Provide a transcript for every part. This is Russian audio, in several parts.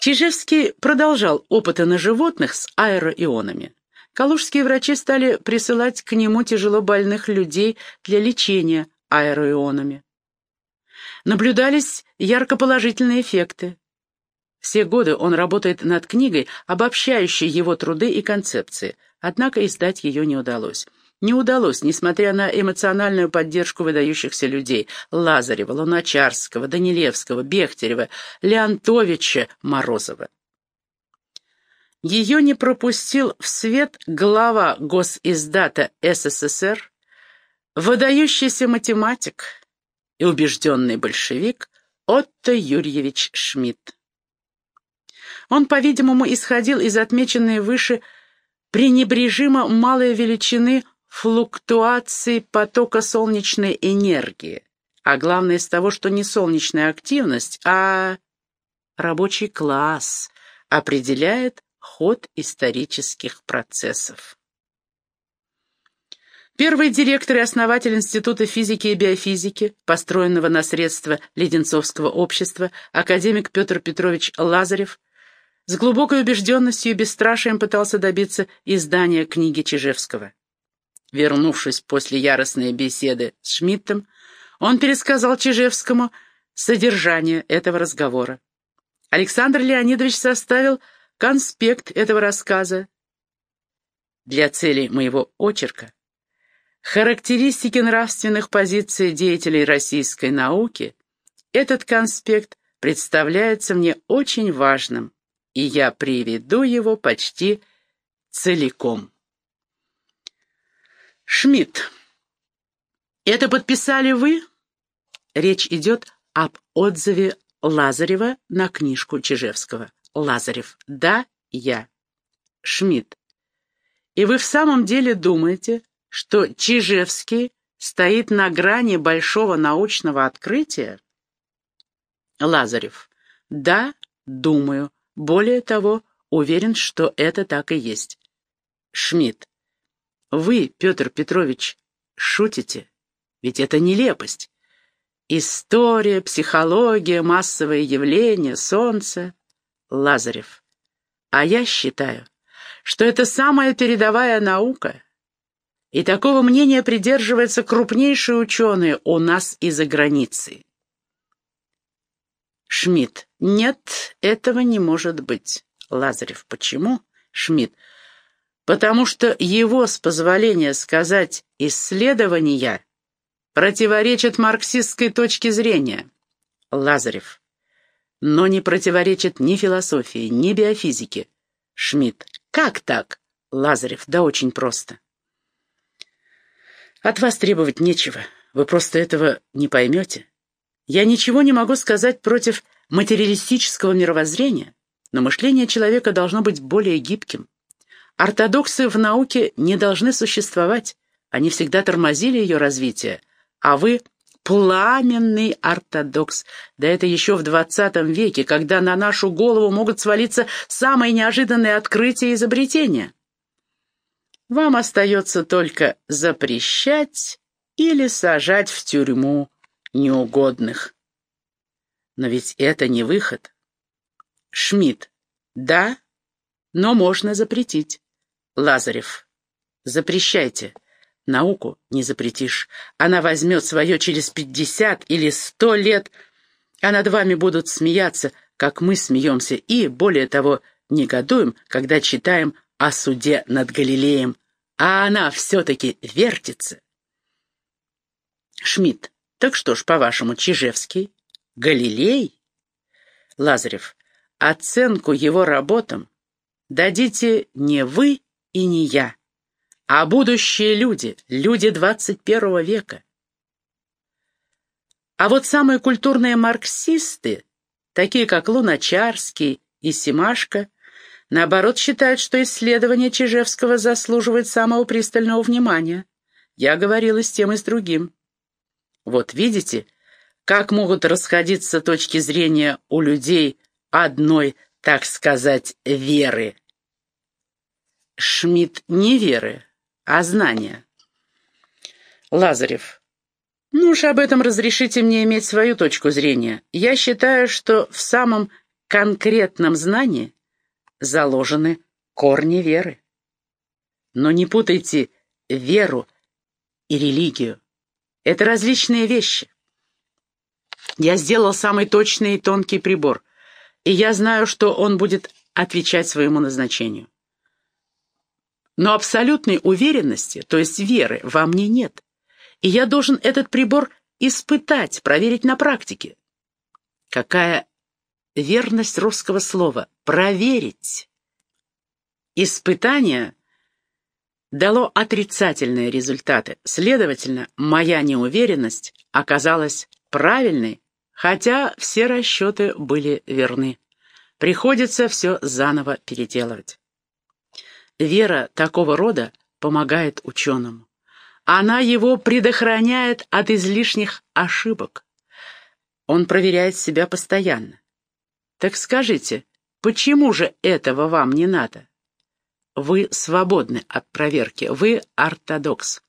Чижевский продолжал опыты на животных с аэроионами. Калужские врачи стали присылать к нему тяжело больных людей для лечения аэроионами. Наблюдались ярко положительные эффекты. Все годы он работает над книгой, обобщающей его труды и концепции, однако издать ее не удалось. Не удалось, несмотря на эмоциональную поддержку выдающихся людей – Лазарева, Луначарского, Данилевского, Бехтерева, Леонтовича, Морозова. Ее не пропустил в свет глава госиздата СССР, выдающийся математик и убежденный большевик Отто Юрьевич Шмидт. Он, по-видимому, исходил из отмеченной выше пренебрежимо малой величины флуктуации потока солнечной энергии, а главное из того, что не солнечная активность, а рабочий класс определяет ход исторических процессов. Первый директор и основатель Института физики и биофизики, построенного на средства Леденцовского общества, академик Петр Петрович Лазарев, с глубокой убежденностью и бесстрашием пытался добиться издания книги Чижевского. Вернувшись после яростной беседы с Шмидтом, он пересказал Чижевскому содержание этого разговора. Александр Леонидович составил конспект этого рассказа. Для целей моего очерка характеристики нравственных позиций деятелей российской науки этот конспект представляется мне очень важным, и я приведу его почти целиком. Шмидт. Это подписали вы? Речь идет об отзыве Лазарева на книжку Чижевского. Лазарев. Да, я. Шмидт. И вы в самом деле думаете, что Чижевский стоит на грани большого научного открытия? Лазарев. Да, думаю. Более того, уверен, что это так и есть. Шмидт. Вы, Петр Петрович, шутите? Ведь это нелепость. История, психология, массовые явления, солнце. Лазарев. А я считаю, что это самая передовая наука. И такого мнения придерживаются крупнейшие ученые у нас и за границей. Шмидт. Нет, этого не может быть. Лазарев. Почему? Шмидт потому что его, с позволения сказать, исследования противоречат марксистской точке зрения. Лазарев. Но не противоречит ни философии, ни биофизике. Шмидт. Как так? Лазарев. Да очень просто. От вас требовать нечего. Вы просто этого не поймете. Я ничего не могу сказать против материалистического мировоззрения, но мышление человека должно быть более гибким. Ортодоксы в науке не должны существовать, они всегда тормозили ее развитие, а вы пламенный ортодокс. Да это еще в двадцатом веке, когда на нашу голову могут свалиться самые неожиданные открытия и изобретения. Вам остается только запрещать или сажать в тюрьму неугодных. Но ведь это не выход. Шмидт. Да, но можно запретить. Лазарев. Запрещайте. Науку не запретишь. Она возьмет свое через пятьдесят или сто лет, а над вами будут смеяться, как мы смеемся, и, более того, негодуем, когда читаем о суде над Галилеем, а она все-таки вертится. Шмидт. Так что ж, по-вашему, Чижевский? Галилей? Лазарев. Оценку его работам дадите не вы, и не я, а будущие люди, люди 21 века. А вот самые культурные марксисты, такие как Луначарский и Симашко, наоборот считают, что исследование Чижевского заслуживает самого пристального внимания. Я говорила с тем и с другим. Вот видите, как могут расходиться точки зрения у людей одной, так сказать, веры. Шмидт не веры, а знания. Лазарев. Ну уж об этом разрешите мне иметь свою точку зрения. Я считаю, что в самом конкретном знании заложены корни веры. Но не путайте веру и религию. Это различные вещи. Я сделал самый точный и тонкий прибор, и я знаю, что он будет отвечать своему назначению. Но абсолютной уверенности, то есть веры, во мне нет. И я должен этот прибор испытать, проверить на практике. Какая верность русского слова «проверить». Испытание дало отрицательные результаты. Следовательно, моя неуверенность оказалась правильной, хотя все расчеты были верны. Приходится все заново переделывать. Вера такого рода помогает ученому. Она его предохраняет от излишних ошибок. Он проверяет себя постоянно. Так скажите, почему же этого вам не надо? Вы свободны от проверки, вы ортодокс.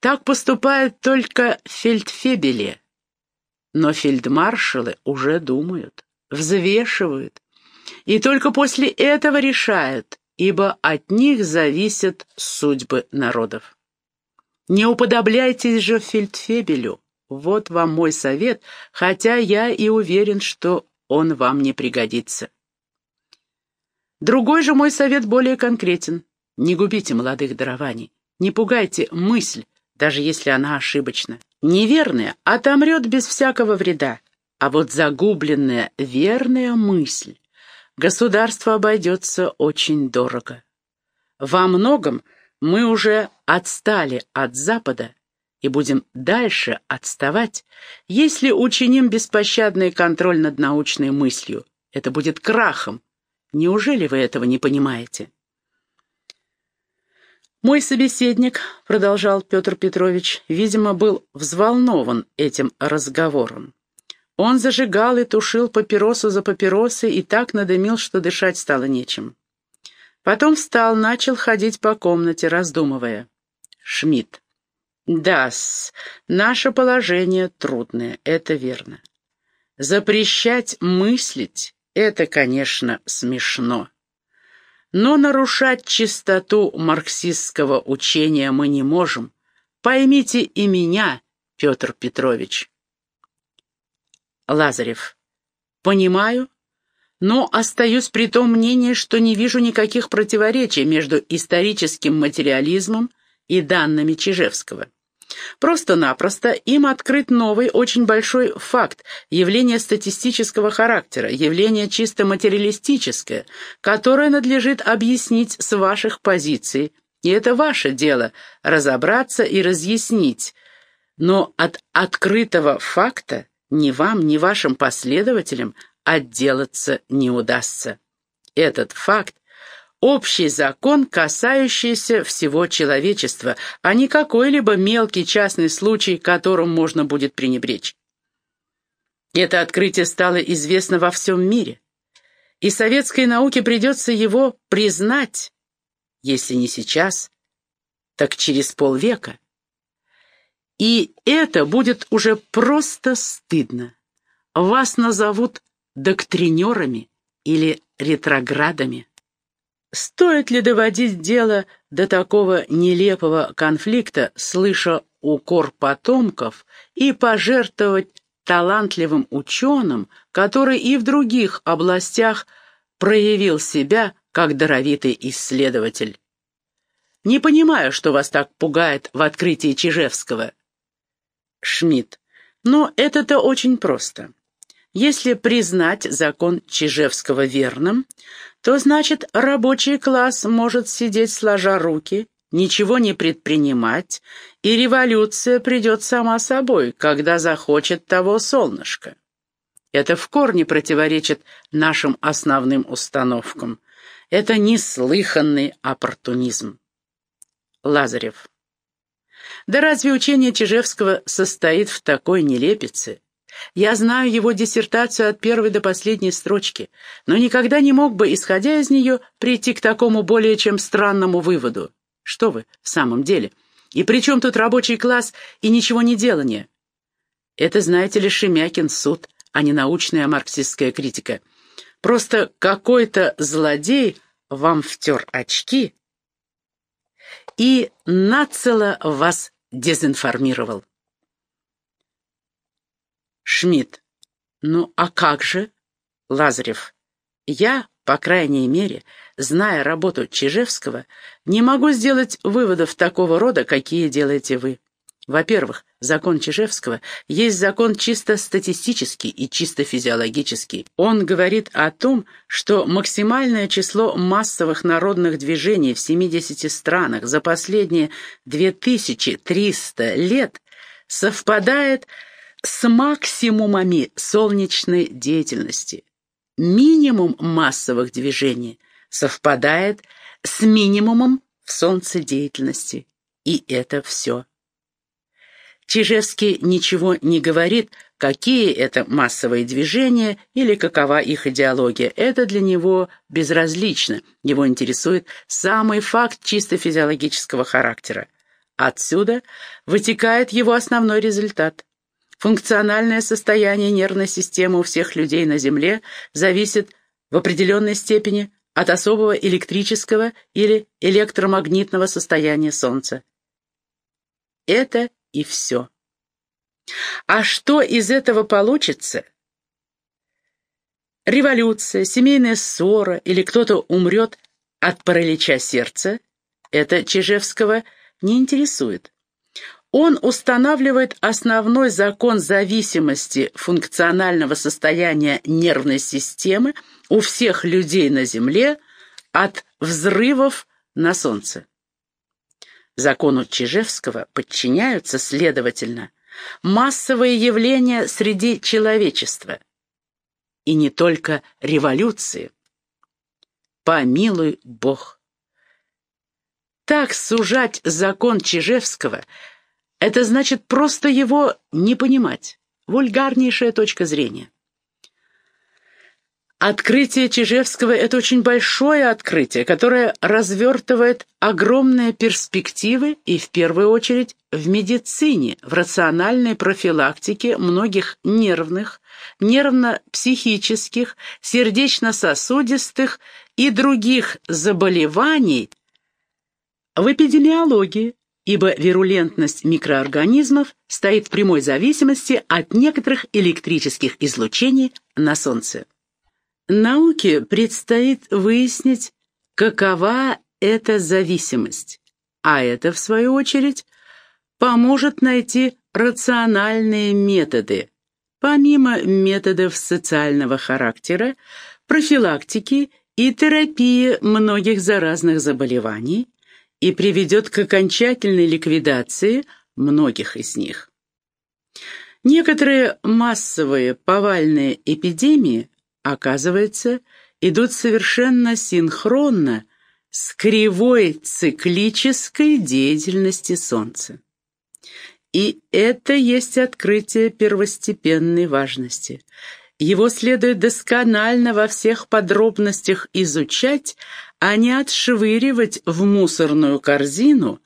Так поступают только фельдфебели. Но фельдмаршалы уже думают, взвешивают, и только после этого решают, ибо от них зависят судьбы народов. Не уподобляйтесь же фельдфебелю. Вот вам мой совет, хотя я и уверен, что он вам не пригодится. Другой же мой совет более конкретен. Не губите молодых дарований, не пугайте мысль, даже если она ошибочна. Неверная отомрет без всякого вреда, а вот загубленная верная мысль государство обойдется очень дорого. Во многом мы уже отстали от Запада и будем дальше отставать, если учиним беспощадный контроль над научной мыслью. Это будет крахом. Неужели вы этого не понимаете? Мой собеседник, продолжал Петр Петрович, видимо, был взволнован этим разговором. Он зажигал и тушил папиросу за папиросой и так надымил, что дышать стало нечем. Потом встал, начал ходить по комнате, раздумывая. Шмидт. Да-с, наше положение трудное, это верно. Запрещать мыслить — это, конечно, смешно. Но нарушать чистоту марксистского учения мы не можем. Поймите и меня, Петр Петрович. Лазарев. Понимаю, но остаюсь при том мнении, что не вижу никаких противоречий между историческим материализмом и данными Чижевского. Просто-напросто им открыт новый, очень большой факт, явление статистического характера, явление чисто материалистическое, которое надлежит объяснить с ваших позиций. И это ваше дело – разобраться и разъяснить. Но от открытого факта ни вам, ни вашим последователям отделаться не удастся. Этот факт общий закон, касающийся всего человечества, а не какой-либо мелкий частный случай, которым можно будет пренебречь. Это открытие стало известно во всем мире, и советской науке придется его признать, если не сейчас, так через полвека. И это будет уже просто стыдно. Вас назовут доктринерами или ретроградами. Стоит ли доводить дело до такого нелепого конфликта, слыша укор потомков, и пожертвовать талантливым ученым, который и в других областях проявил себя как даровитый исследователь? Не понимаю, что вас так пугает в открытии Чижевского. Шмидт. Но это-то очень просто. Если признать закон Чижевского верным, то значит рабочий класс может сидеть сложа руки, ничего не предпринимать, и революция придет сама собой, когда захочет того солнышко. Это в корне противоречит нашим основным установкам. Это неслыханный оппортунизм. Лазарев. Да разве учение Чижевского состоит в такой нелепице? Я знаю его диссертацию от первой до последней строчки, но никогда не мог бы, исходя из нее, прийти к такому более чем странному выводу. Что вы, в самом деле? И при чем тут рабочий класс и ничего не делание? Это, знаете ли, Шемякин суд, а не научная марксистская критика. Просто какой-то злодей вам втер очки и нацело вас дезинформировал. Шмидт. Ну, а как же? Лазарев. Я, по крайней мере, зная работу Чижевского, не могу сделать выводов такого рода, какие делаете вы. Во-первых, закон Чижевского есть закон чисто статистический и чисто физиологический. Он говорит о том, что максимальное число массовых народных движений в 70 странах за последние 2300 лет совпадает с максимумами солнечной деятельности. Минимум массовых движений совпадает с минимумом в солнцедеятельности. И это все. Чижевский ничего не говорит, какие это массовые движения или какова их идеология. Это для него безразлично. Его интересует самый факт чисто физиологического характера. Отсюда вытекает его основной результат. Функциональное состояние нервной системы у всех людей на Земле зависит в определенной степени от особого электрического или электромагнитного состояния Солнца. Это и все. А что из этого получится? Революция, семейная ссора или кто-то умрет от паралича сердца – это Чижевского не интересует. Он устанавливает основной закон зависимости функционального состояния нервной системы у всех людей на Земле от взрывов на Солнце. Закону Чижевского подчиняются, следовательно, массовые явления среди человечества. И не только революции. Помилуй Бог. Так сужать закон Чижевского – это значит просто его не понимать. Вульгарнейшая точка зрения. Открытие Чижевского – это очень большое открытие, которое развертывает огромные перспективы и, в первую очередь, в медицине, в рациональной профилактике многих нервных, нервно-психических, сердечно-сосудистых и других заболеваний, в эпидемиологии, ибо вирулентность микроорганизмов стоит в прямой зависимости от некоторых электрических излучений на Солнце. Науке предстоит выяснить, какова эта зависимость, а это, в свою очередь, поможет найти рациональные методы, помимо методов социального характера, профилактики и терапии многих заразных заболеваний и приведет к окончательной ликвидации многих из них. Некоторые массовые повальные эпидемии оказывается, идут совершенно синхронно с кривой циклической деятельности Солнца. И это есть открытие первостепенной важности. Его следует досконально во всех подробностях изучать, а не отшвыривать в мусорную корзину,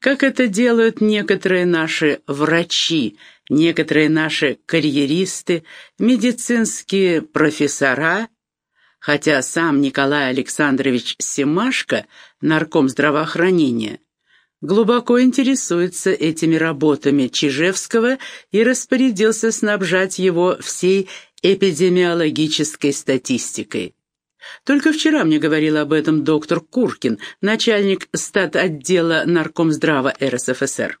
как это делают некоторые наши врачи, некоторые наши карьеристы, медицинские профессора, хотя сам Николай Александрович Семашко, нарком здравоохранения, глубоко интересуется этими работами Чижевского и распорядился снабжать его всей эпидемиологической статистикой. Только вчера мне говорил об этом доктор Куркин, начальник стат-отдела Наркомздрава РСФСР.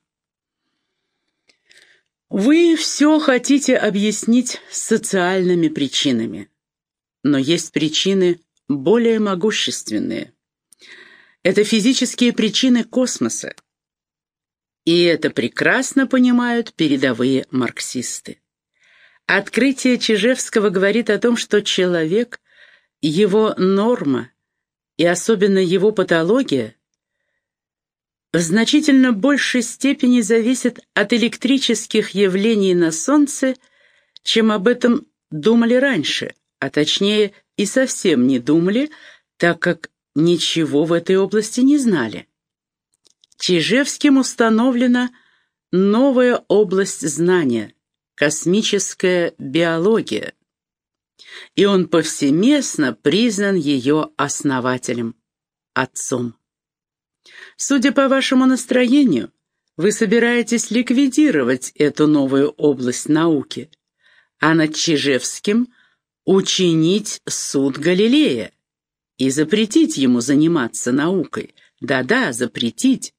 Вы все хотите объяснить социальными причинами, но есть причины более могущественные. Это физические причины космоса. И это прекрасно понимают передовые марксисты. Открытие Чижевского говорит о том, что человек, его норма и особенно его патология в значительно большей степени зависит от электрических явлений на Солнце, чем об этом думали раньше, а точнее и совсем не думали, так как ничего в этой области не знали. Чижевским установлена новая область знания – космическая биология. И он повсеместно признан ее основателем, отцом. Судя по вашему настроению, вы собираетесь ликвидировать эту новую область науки, а над Чижевским учинить суд Галилея и запретить ему заниматься наукой. Да-да, запретить.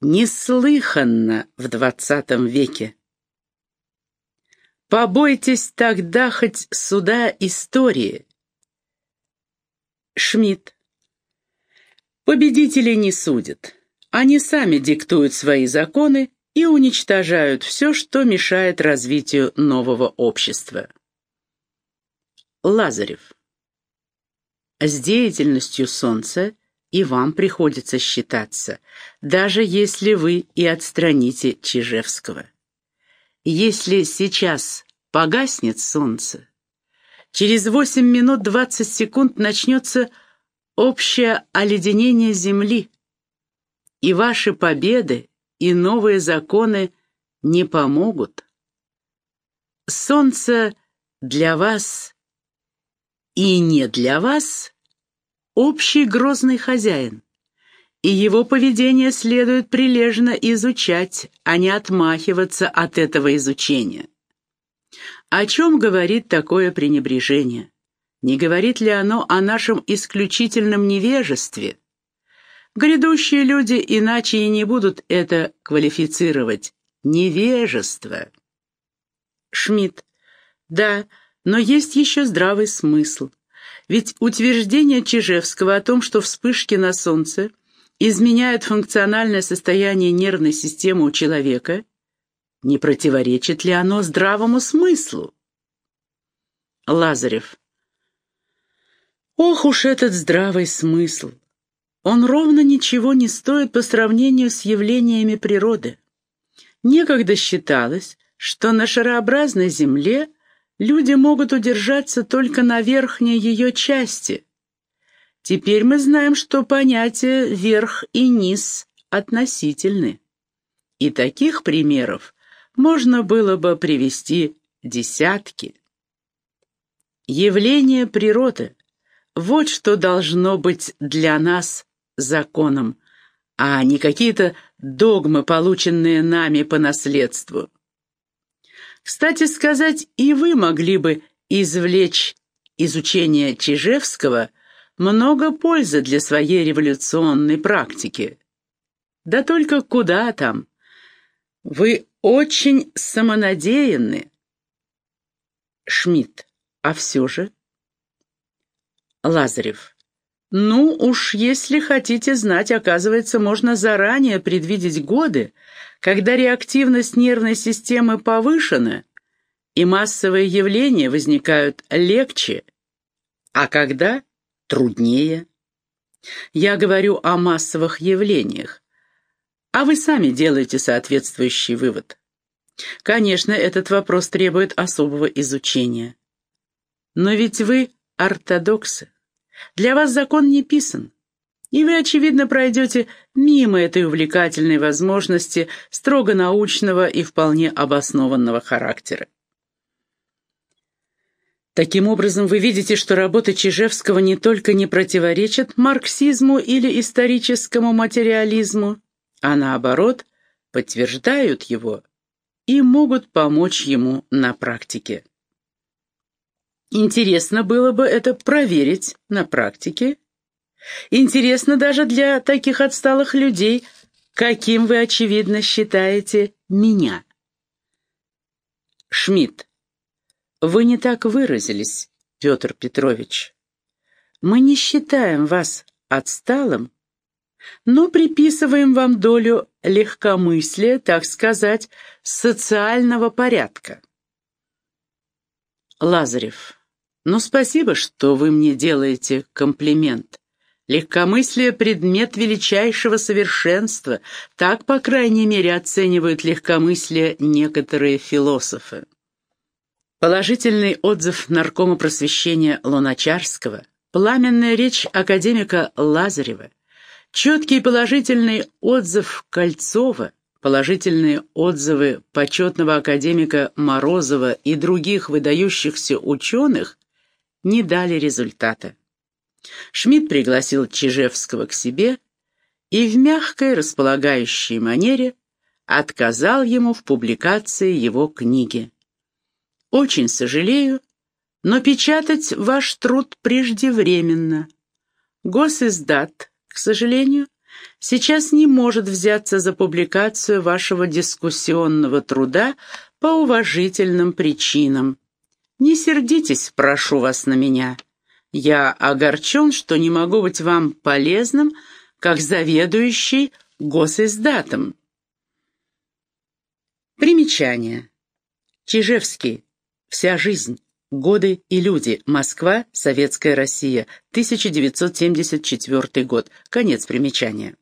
Неслыханно в двадцатом веке. Побойтесь тогда хоть суда истории. Шмидт. Победителей не судят. Они сами диктуют свои законы и уничтожают все, что мешает развитию нового общества. Лазарев. С деятельностью Солнца и вам приходится считаться, даже если вы и отстраните Чижевского. Если сейчас погаснет Солнце, через 8 минут 20 секунд начнется общее оледенение Земли, и ваши победы и новые законы не помогут. Солнце для вас и не для вас общий грозный хозяин, и его поведение следует прилежно изучать, а не отмахиваться от этого изучения. О чем говорит такое пренебрежение? Не говорит ли оно о нашем исключительном невежестве? Грядущие люди иначе и не будут это квалифицировать. Невежество. Шмидт. Да, но есть еще здравый смысл. Ведь утверждение Чижевского о том, что вспышки на Солнце изменяют функциональное состояние нервной системы у человека, не противоречит ли оно здравому смыслу? Лазарев. Ох уж этот здравый смысл! Он ровно ничего не стоит по сравнению с явлениями природы. Некогда считалось, что на шарообразной Земле люди могут удержаться только на верхней ее части. Теперь мы знаем, что понятия «верх» и «низ» относительны. И таких примеров можно было бы привести десятки. Явление природы — вот что должно быть для нас законом, а не какие-то догмы, полученные нами по наследству. Кстати сказать, и вы могли бы извлечь изучение Чижевского много пользы для своей революционной практики. Да только куда там? Вы очень самонадеянны. Шмидт. А все же? Лазарев. Ну уж, если хотите знать, оказывается, можно заранее предвидеть годы, когда реактивность нервной системы повышена, и массовые явления возникают легче, а когда труднее. Я говорю о массовых явлениях, а вы сами делаете соответствующий вывод. Конечно, этот вопрос требует особого изучения. Но ведь вы ортодоксы. Для вас закон не писан, и вы, очевидно, пройдете мимо этой увлекательной возможности строго научного и вполне обоснованного характера. Таким образом, вы видите, что работы Чижевского не только не противоречат марксизму или историческому материализму, а наоборот, подтверждают его и могут помочь ему на практике. Интересно было бы это проверить на практике. Интересно даже для таких отсталых людей, каким вы, очевидно, считаете меня. Шмидт, вы не так выразились, Петр Петрович. Мы не считаем вас отсталым, но приписываем вам долю легкомыслия, так сказать, социального порядка. Лазарев. «Ну, спасибо, что вы мне делаете комплимент. Легкомыслие — предмет величайшего совершенства. Так, по крайней мере, оценивают легкомыслие некоторые философы». Положительный отзыв наркома просвещения Луначарского, пламенная речь академика Лазарева, четкий положительный отзыв Кольцова, положительные отзывы почетного академика Морозова и других выдающихся ученых не дали результата. Шмидт пригласил Чижевского к себе и в мягкой располагающей манере отказал ему в публикации его книги. «Очень сожалею, но печатать ваш труд преждевременно. Госиздат, к сожалению, сейчас не может взяться за публикацию вашего дискуссионного труда по уважительным причинам. Не сердитесь, прошу вас на меня. Я огорчен, что не могу быть вам полезным, как заведующий госиздатом. Примечание. Чижевский. Вся жизнь. Годы и люди. Москва. Советская Россия. 1974 год. Конец примечания.